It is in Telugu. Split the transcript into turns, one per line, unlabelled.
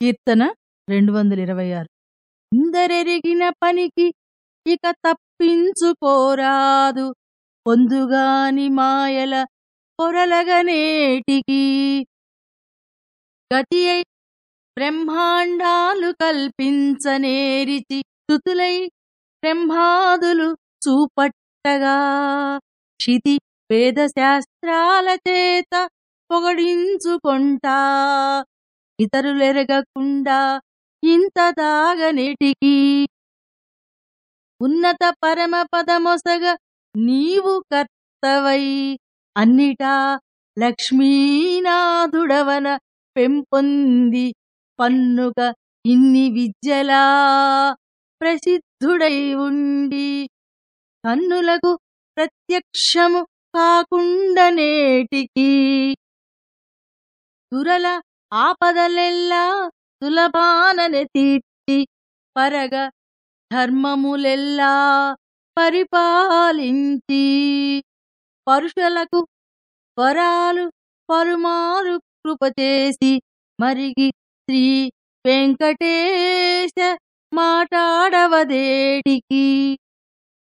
కీర్తన రెండు వందల ఇరవై ఆరు ఇందరెరిగిన పనికి ఇక తప్పించుకోరాదు. పొందుగాని మాయల పొరలగనేటికి. గతి అయి బ్రహ్మాండాలు కల్పించనేరిచి తుతులై బ్రహ్మాదులు చూపట్టగా. క్షితి వేదశాస్త్రాల చేత పొగడించుకుంటా. ఇతరులెరగకుండా ఇంత దాగనేటికి ఉన్నత పరమ పదమొసగ నీవు కర్తవై. అన్నిటా లక్ష్మీనాథుడవన పెంపొంది పన్నుక ఇన్ని విద్యలా ప్రసిద్ధుడై ఉండి. కన్నులకు ప్రత్యక్షము కాకుండనేటికి. దురల ఆపదలెల్లా సులభానని తీర్చి పరగ ధర్మములెల్లా పరిపాలించి పరుషులకు వరాలు పరుమారు కృపచేసి మరిగి శ్రీ వెంకటేశ మాటాడవదేటికి.